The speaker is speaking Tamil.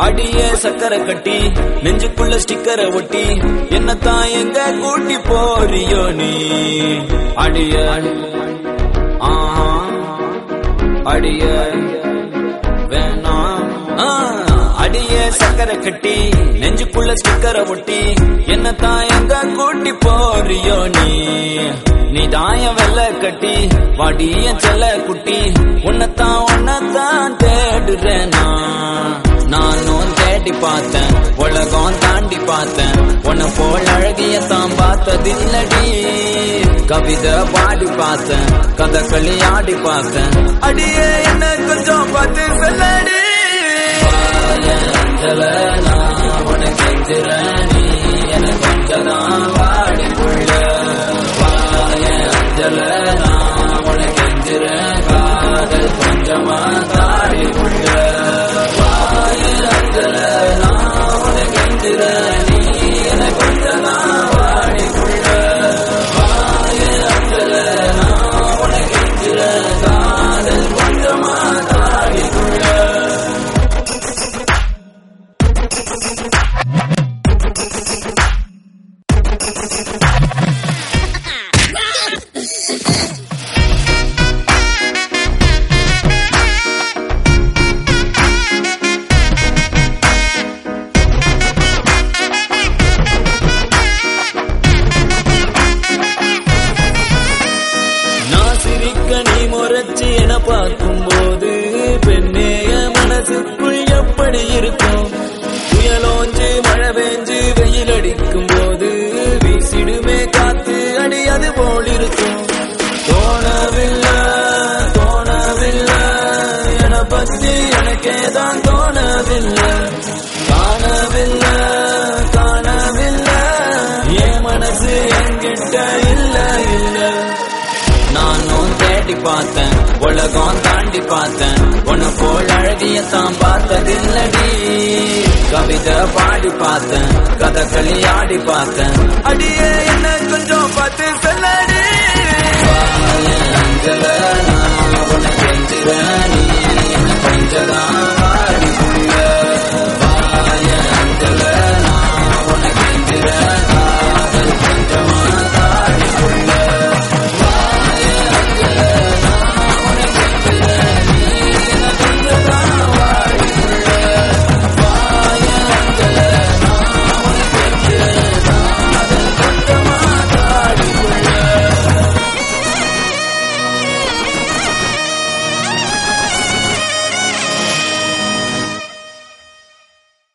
அடியே சக்கரை கட்டி நெஞ்சுக்குள்ள ஸ்டிக்கரை ஒட்டி என்னத்தான் எங்க கூட்டி போறியோ நீ? அடிய அடிய வேணாம் அடிய அடியே சக்கரை கட்டி நெஞ்சுக்குள்ள ஸ்டிக்கரை ஒட்டி என்னத்தான் எங்க கூட்டி போறியோ நீ? நீ தாய வெள்ள கட்டி வாடிய செல்ல குட்டி உன்னத்தான் உன்னத்தான் தேடுறேன்? நான் தேடி பார்த்தேன். உலகம் தாண்டி பார்த்தேன். உன்னை போல் அழகிய தான் பார்த்ததில்லடி. கவிதை பாடி பார்த்தேன். கதகளி ஆடி பார்த்தேன். அடியே என்ன கொஞ்சம் பார்த்து சொல்லடி. நான் சிரிக்க நீ முறைச்சு என பார்க்கும்போது பெண்ணேய மனசுக்குள் எப்படி இருக்கும்? புயலோஞ்சு மழை பெஞ்சு வெயில் அடிக்கும் போது வீசிடுமே காத்து அடி அது போல் இருக்கும். தோணவில்லை தோணவில்லை என பத்தி எனக்கே தான் தோணவில்லை. தாண்டி பார்த்தேன். உலகம் தாண்டி பார்த்தேன். உன்னை போல் அழகிய தான் பார்த்ததில்லடி. கவிதை பாடி பார்த்தேன். கதகளி ஆடி பார்த்தேன். அடியே என்ன கொஞ்சம் பார்த்து